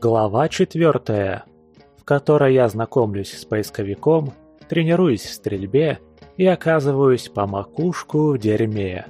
Глава четвертая, в которой я знакомлюсь с поисковиком, тренируюсь в стрельбе и оказываюсь по макушку в дерьме.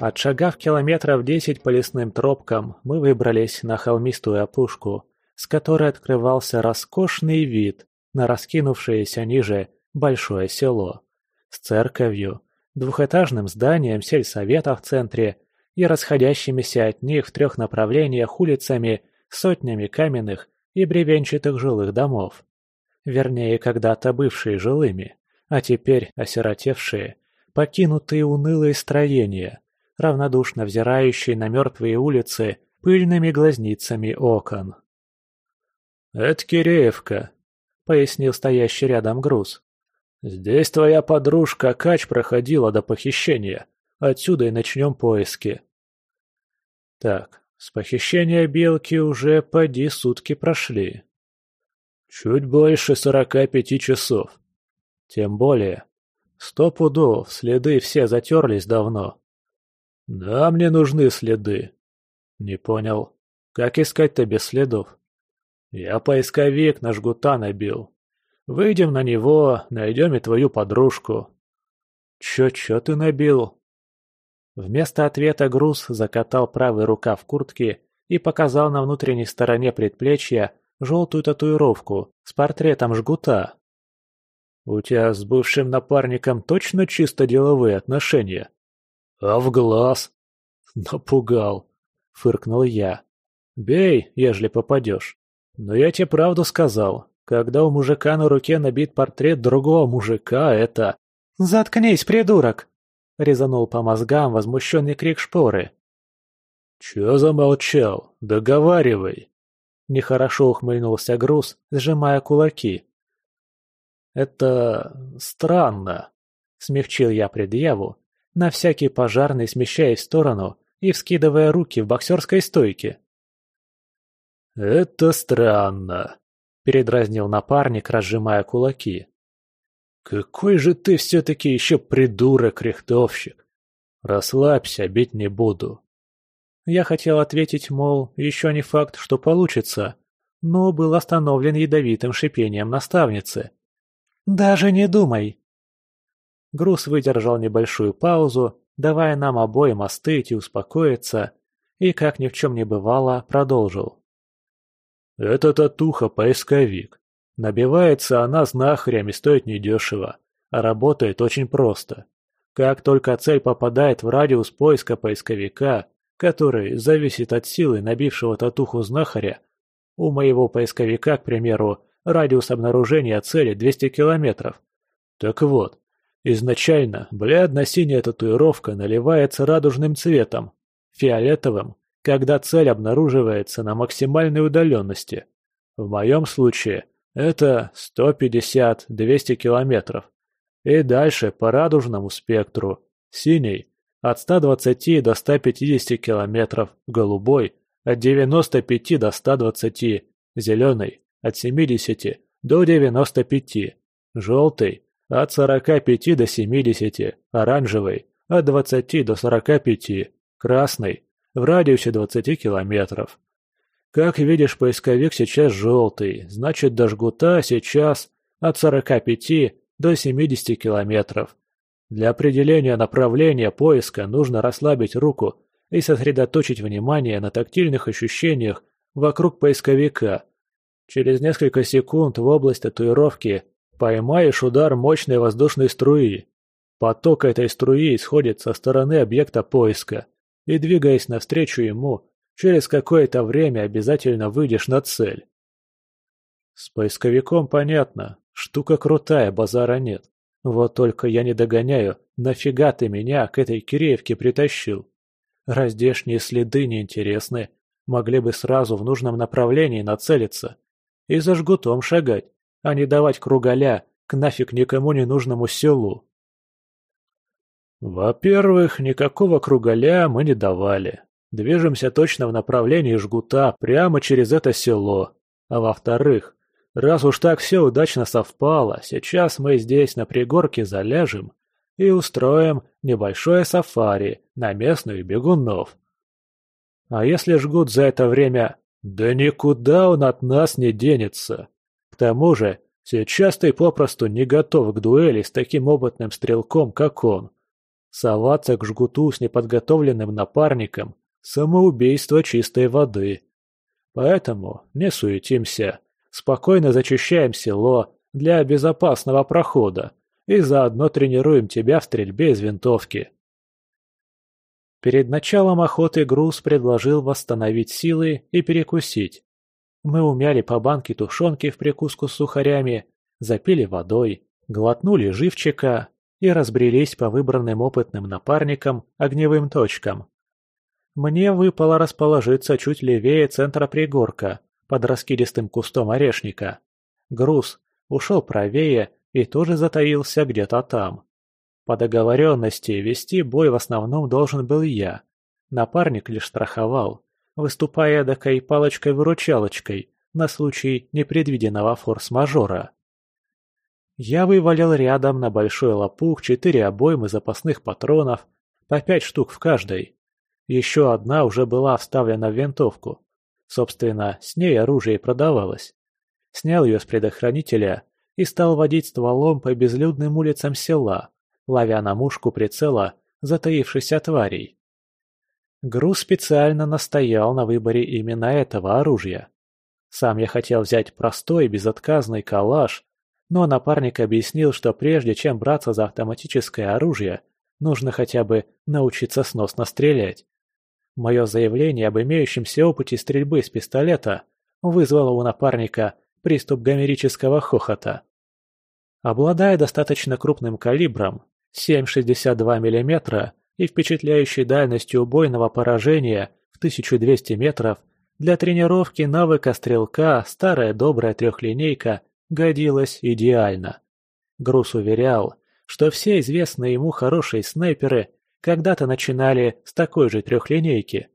Отшагав километров десять по лесным тропкам, мы выбрались на холмистую опушку, с которой открывался роскошный вид на раскинувшееся ниже большое село с церковью, двухэтажным зданием сельсовета в центре и расходящимися от них в трех направлениях улицами сотнями каменных и бревенчатых жилых домов. Вернее, когда-то бывшие жилыми, а теперь осиротевшие, покинутые унылые строения, равнодушно взирающие на мертвые улицы пыльными глазницами окон. «Это Киреевка», — пояснил стоящий рядом груз. «Здесь твоя подружка Кач проходила до похищения. Отсюда и начнем поиски». Так, с похищения белки уже поди сутки прошли. Чуть больше сорока пяти часов. Тем более. Сто пудов, следы все затерлись давно. Да, мне нужны следы. Не понял. Как искать-то без следов? Я поисковик на жгута набил. Выйдем на него, найдем и твою подружку. Чё-чё ты набил? Вместо ответа груз закатал правый рукав куртки и показал на внутренней стороне предплечья желтую татуировку с портретом жгута. «У тебя с бывшим напарником точно чисто деловые отношения?» «А в глаз?» «Напугал», — фыркнул я. «Бей, ежели попадешь. Но я тебе правду сказал. Когда у мужика на руке набит портрет другого мужика, это...» «Заткнись, придурок!» — резанул по мозгам возмущенный крик шпоры. «Чё замолчал? Договаривай!» Нехорошо ухмыльнулся груз, сжимая кулаки. «Это... странно», — смягчил я предъяву, на всякий пожарный смещаясь в сторону и вскидывая руки в боксерской стойке. «Это странно», — передразнил напарник, разжимая кулаки. «Какой же ты все-таки еще придурок-рихтовщик! Расслабься, бить не буду!» Я хотел ответить, мол, еще не факт, что получится, но был остановлен ядовитым шипением наставницы. «Даже не думай!» Груз выдержал небольшую паузу, давая нам обоим остыть и успокоиться, и, как ни в чем не бывало, продолжил. «Это татуха-поисковик. Набивается она знахарями стоит недешево, а работает очень просто. Как только цель попадает в радиус поиска поисковика, который зависит от силы набившего татуху знахаря, у моего поисковика, к примеру, радиус обнаружения цели 200 километров. Так вот, изначально бледно-синяя татуировка наливается радужным цветом, фиолетовым, когда цель обнаруживается на максимальной удаленности. В моем случае – это 150-200 километров. И дальше по радужному спектру. Синий – от 120 до 150 километров, голубой – от 95 до 120, зеленый – от 70 до 95, желтый – от 45 до 70, оранжевый – от 20 до 45, красный – в радиусе 20 километров. Как видишь, поисковик сейчас желтый, значит до жгута сейчас от 45 до 70 километров. Для определения направления поиска нужно расслабить руку и сосредоточить внимание на тактильных ощущениях вокруг поисковика. Через несколько секунд в область татуировки поймаешь удар мощной воздушной струи. Поток этой струи исходит со стороны объекта поиска и, двигаясь навстречу ему, Через какое-то время обязательно выйдешь на цель. С поисковиком понятно, штука крутая, базара нет. Вот только я не догоняю, нафига ты меня к этой Киреевке притащил? Раздешние следы неинтересны, могли бы сразу в нужном направлении нацелиться. И за жгутом шагать, а не давать кругаля к нафиг никому не нужному селу. Во-первых, никакого кругаля мы не давали. Движемся точно в направлении жгута, прямо через это село. А во-вторых, раз уж так все удачно совпало, сейчас мы здесь на пригорке заляжем и устроим небольшое сафари на местных бегунов. А если жгут за это время, да никуда он от нас не денется. К тому же, сейчас ты попросту не готов к дуэли с таким опытным стрелком, как он. Соваться к жгуту с неподготовленным напарником – самоубийство чистой воды. Поэтому не суетимся, спокойно зачищаем село для безопасного прохода и заодно тренируем тебя в стрельбе из винтовки. Перед началом охоты груз предложил восстановить силы и перекусить. Мы умяли по банке тушенки в прикуску с сухарями, запили водой, глотнули живчика и разбрелись по выбранным опытным напарникам огневым точкам. Мне выпало расположиться чуть левее центра пригорка, под раскидистым кустом орешника. Груз ушел правее и тоже затаился где-то там. По договоренности вести бой в основном должен был я. Напарник лишь страховал, выступая эдакой палочкой-выручалочкой на случай непредвиденного форс-мажора. Я вывалил рядом на большой лопух четыре обоймы запасных патронов, по пять штук в каждой. Еще одна уже была вставлена в винтовку. Собственно, с ней оружие продавалось. Снял ее с предохранителя и стал водить стволом по безлюдным улицам села, ловя на мушку прицела затаившихся тварей. Груз специально настоял на выборе именно этого оружия. Сам я хотел взять простой, безотказный калаш, но напарник объяснил, что прежде чем браться за автоматическое оружие, нужно хотя бы научиться сносно стрелять. Мое заявление об имеющемся опыте стрельбы с пистолета вызвало у напарника приступ гомерического хохота. Обладая достаточно крупным калибром, 7,62 мм и впечатляющей дальностью убойного поражения в 1200 метров, для тренировки навыка стрелка старая добрая трехлинейка годилась идеально. Груз уверял, что все известные ему хорошие снайперы когда-то начинали с такой же трехлинейки.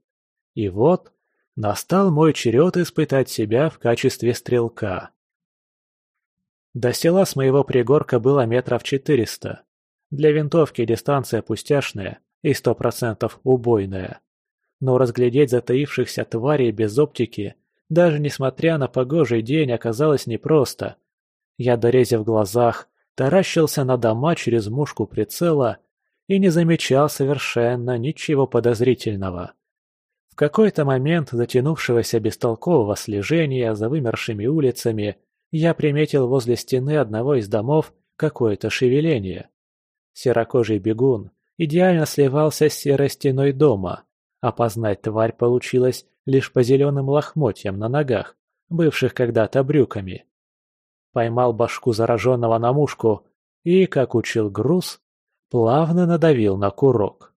И вот настал мой черед испытать себя в качестве стрелка. До села с моего пригорка было метров четыреста. Для винтовки дистанция пустяшная и сто процентов убойная. Но разглядеть затаившихся тварей без оптики, даже несмотря на погожий день, оказалось непросто. Я, дорезив глазах, таращился на дома через мушку прицела и не замечал совершенно ничего подозрительного. В какой-то момент затянувшегося бестолкового слежения за вымершими улицами я приметил возле стены одного из домов какое-то шевеление. Серокожий бегун идеально сливался с серой стеной дома. Опознать тварь получилось лишь по зеленым лохмотьям на ногах, бывших когда-то брюками. Поймал башку зараженного на мушку и, как учил груз, плавно надавил на курок.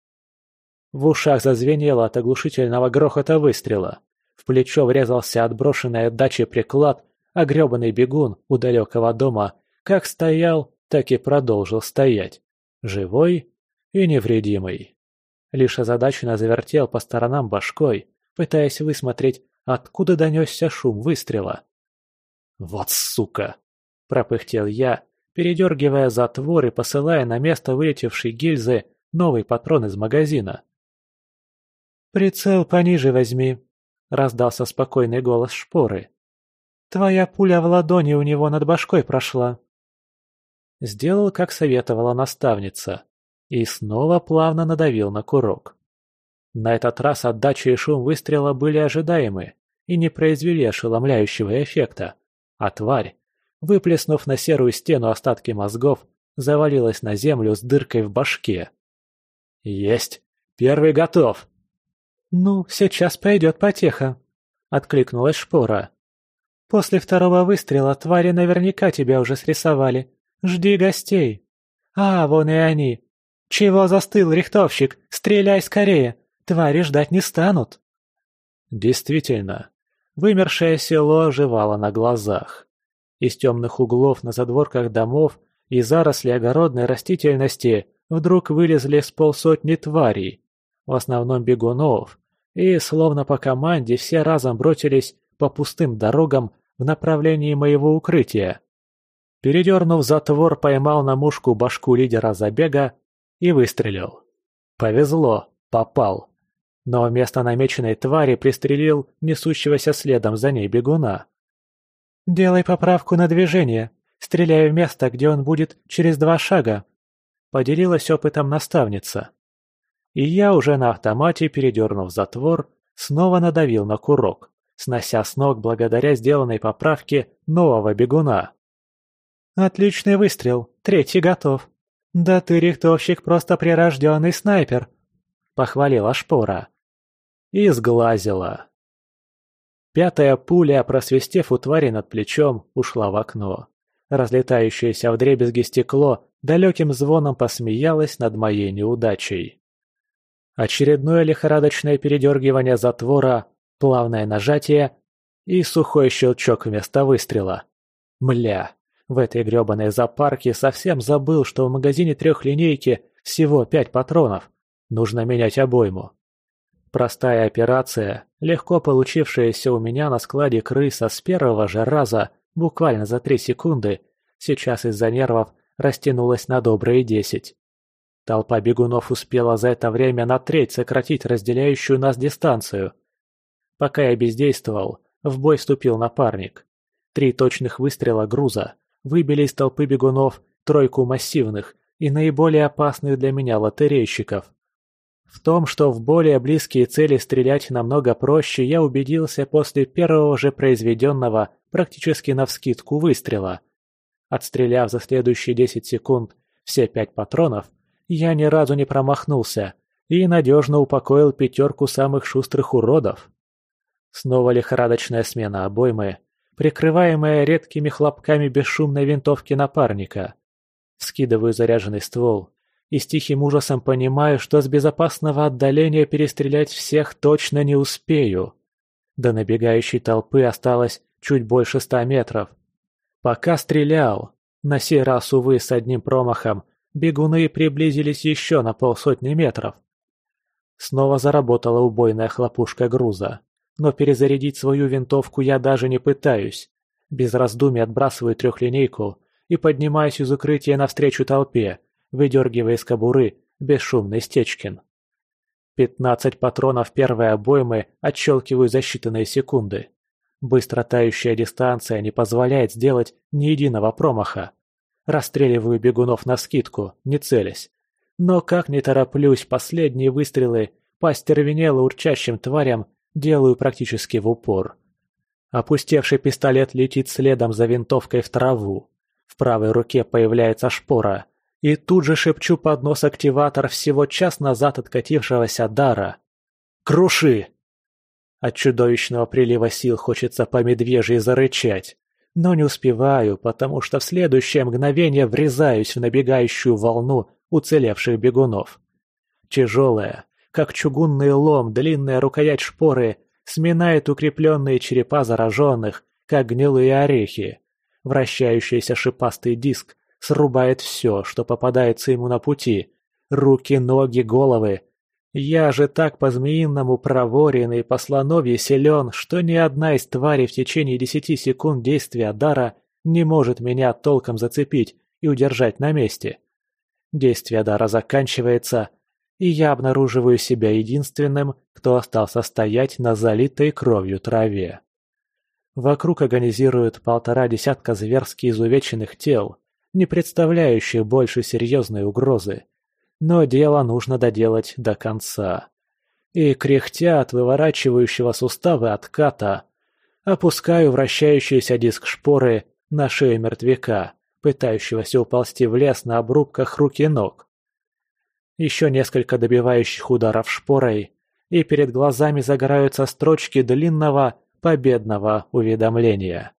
В ушах зазвенело от оглушительного грохота выстрела. В плечо врезался отброшенный от дачи приклад, а грёбаный бегун у далекого дома как стоял, так и продолжил стоять. Живой и невредимый. Лишь озадаченно завертел по сторонам башкой, пытаясь высмотреть, откуда донесся шум выстрела. «Вот сука!» – пропыхтел я, передергивая затвор и посылая на место вылетевшей гильзы новый патрон из магазина. «Прицел пониже возьми», – раздался спокойный голос шпоры. «Твоя пуля в ладони у него над башкой прошла». Сделал, как советовала наставница, и снова плавно надавил на курок. На этот раз отдача и шум выстрела были ожидаемы и не произвели ошеломляющего эффекта, а тварь, выплеснув на серую стену остатки мозгов, завалилась на землю с дыркой в башке. «Есть! Первый готов!» «Ну, сейчас пойдет потеха», — откликнулась шпора. «После второго выстрела твари наверняка тебя уже срисовали, Жди гостей. А, вон и они. Чего застыл, рихтовщик? Стреляй скорее. Твари ждать не станут. Действительно, вымершее село оживало на глазах. Из темных углов на задворках домов и заросли огородной растительности вдруг вылезли с полсотни тварей, в основном бегунов, и, словно по команде, все разом бросились по пустым дорогам в направлении моего укрытия. Передернув затвор, поймал на мушку башку лидера забега и выстрелил. Повезло, попал. но вместо намеченной твари пристрелил несущегося следом за ней бегуна. «Делай поправку на движение, стреляй в место, где он будет через два шага», — поделилась опытом наставница. И я уже на автомате, передернув затвор, снова надавил на курок, снося с ног благодаря сделанной поправке нового бегуна. «Отличный выстрел, третий готов. Да ты, рихтовщик, просто прирожденный снайпер», — похвалила Шпора. И сглазила. Пятая пуля, просвистев у твари над плечом, ушла в окно. Разлетающееся вдребезги стекло далеким звоном посмеялось над моей неудачей. Очередное лихорадочное передергивание затвора, плавное нажатие и сухой щелчок вместо выстрела. Мля, в этой грёбаной зоопарке совсем забыл, что в магазине трехлинейки всего пять патронов. Нужно менять обойму. Простая операция, легко получившаяся у меня на складе крыса с первого же раза, буквально за три секунды, сейчас из-за нервов растянулась на добрые десять. Толпа бегунов успела за это время на треть сократить разделяющую нас дистанцию. Пока я бездействовал, в бой вступил напарник. Три точных выстрела груза выбили из толпы бегунов тройку массивных и наиболее опасных для меня лотерейщиков. В том, что в более близкие цели стрелять намного проще, я убедился после первого же произведенного практически навскидку выстрела. Отстреляв за следующие 10 секунд все пять патронов, я ни разу не промахнулся и надежно упокоил пятерку самых шустрых уродов. Снова лихорадочная смена обоймы, прикрываемая редкими хлопками бесшумной винтовки напарника. Скидываю заряженный ствол и с тихим ужасом понимаю, что с безопасного отдаления перестрелять всех точно не успею. До набегающей толпы осталось чуть больше ста метров. Пока стрелял, на сей раз, увы, с одним промахом, бегуны приблизились еще на полсотни метров. Снова заработала убойная хлопушка груза, но перезарядить свою винтовку я даже не пытаюсь. Без раздумий отбрасываю трехлинейку и поднимаюсь из укрытия навстречу толпе, выдергивая из кобуры бесшумный Стечкин. Пятнадцать патронов первой обоймы отщелкиваю за считанные секунды. Быстро тающая дистанция не позволяет сделать ни единого промаха. Расстреливаю бегунов на скидку, не целясь. Но как не тороплюсь, последние выстрелы по остервенело урчащим тварям делаю практически в упор. Опустевший пистолет летит следом за винтовкой в траву. В правой руке появляется шпора, и тут же шепчу под нос активатор всего час назад откатившегося дара. «Круши!» От чудовищного прилива сил хочется по медвежьи зарычать, но не успеваю, потому что в следующее мгновение врезаюсь в набегающую волну уцелевших бегунов. Тяжелая, как чугунный лом, длинная рукоять шпоры сминает укрепленные черепа зараженных, как гнилые орехи. Вращающийся шипастый диск срубает все, что попадается ему на пути. Руки, ноги, головы. Я же так по-змеиному проворен и по слоновье силен, что ни одна из тварей в течение десяти секунд действия дара не может меня толком зацепить и удержать на месте. Действие дара заканчивается, и я обнаруживаю себя единственным, кто остался стоять на залитой кровью траве. Вокруг агонизируют полтора десятка зверски изувеченных тел, не представляющих больше серьезной угрозы. Но дело нужно доделать до конца. И, кряхтя от выворачивающего суставы отката, опускаю вращающийся диск шпоры на шею мертвяка, пытающегося уползти в лес на обрубках рук и ног. Еще несколько добивающих ударов шпорой, и перед глазами загораются строчки длинного победного уведомления.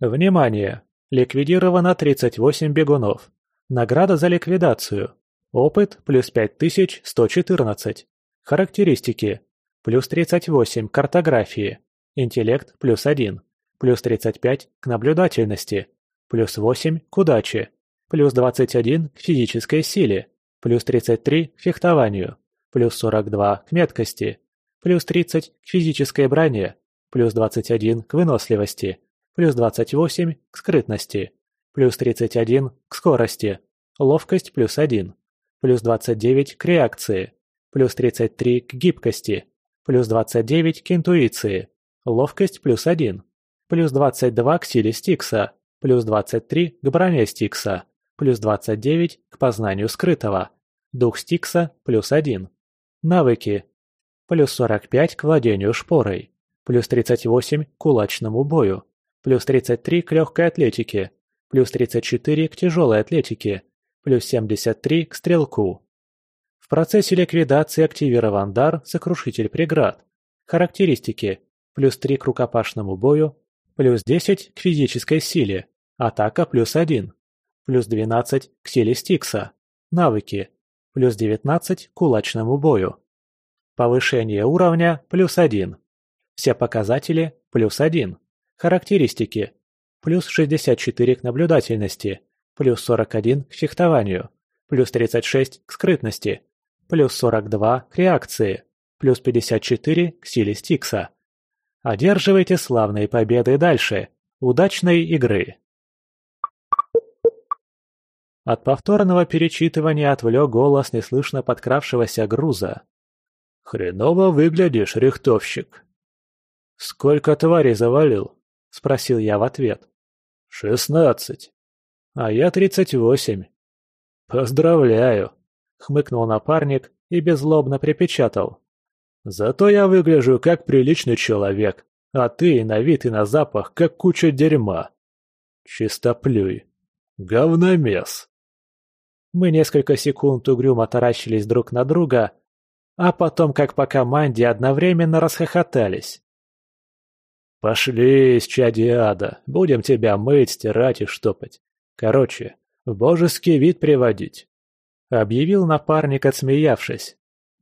Внимание! Ликвидировано 38 бегунов. Награда за ликвидацию. Опыт плюс 5114. Характеристики. Плюс 38 к картографии. Интеллект плюс 1. Плюс 35 к наблюдательности. Плюс 8 к удаче. Плюс 21 к физической силе. Плюс 33 к фехтованию. Плюс 42 к меткости. Плюс 30 к физической броне. Плюс 21 к выносливости плюс 28 к скрытности, плюс 31 к скорости, ловкость плюс 1, плюс 29 к реакции, плюс 33 к гибкости, плюс 29 к интуиции, ловкость плюс 1, плюс 22 к силе Стикса, плюс 23 к броне Стикса, плюс 29 к познанию скрытого, дух Стикса плюс 1. Навыки. Плюс 45 к владению шпорой, плюс 38 к кулачному бою, плюс 33 к легкой атлетике, плюс 34 к тяжелой атлетике, плюс 73 к стрелку. В процессе ликвидации активирован дар «Сокрушитель преград». Характеристики. Плюс 3 к рукопашному бою, плюс 10 к физической силе, атака плюс 1, плюс 12 к силе Стикса, навыки, плюс 19 к кулачному бою. Повышение уровня плюс 1. Все показатели плюс 1. Характеристики. Плюс 64 к наблюдательности, плюс 41 к фехтованию, плюс 36 к скрытности, плюс 42 к реакции, плюс 54 к силе Стикса. Одерживайте славные победы дальше. Удачной игры! От повторного перечитывания отвлек голос неслышно подкравшегося груза. «Хреново выглядишь, рихтовщик!» «Сколько тварей завалил?» — спросил я в ответ. «Шестнадцать. А я тридцать восемь». «Поздравляю!» — хмыкнул напарник и беззлобно припечатал. «Зато я выгляжу как приличный человек, а ты на вид и на запах как куча дерьма. Чистоплюй. Говномес!» Мы несколько секунд угрюмо таращились друг на друга, а потом, как по команде, одновременно расхохотались. «Пошли, чади ада, будем тебя мыть, стирать и штопать. Короче, в божеский вид приводить», — объявил напарник, отсмеявшись.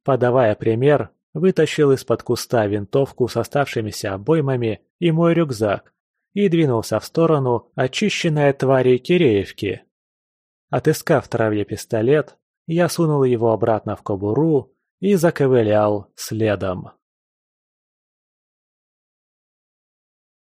Подавая пример, вытащил из-под куста винтовку с оставшимися обоймами и мой рюкзак и двинулся в сторону очищенной от тварей Киреевки. Отыскав в траве пистолет, я сунул его обратно в кобуру и заковылял следом.